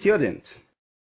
student.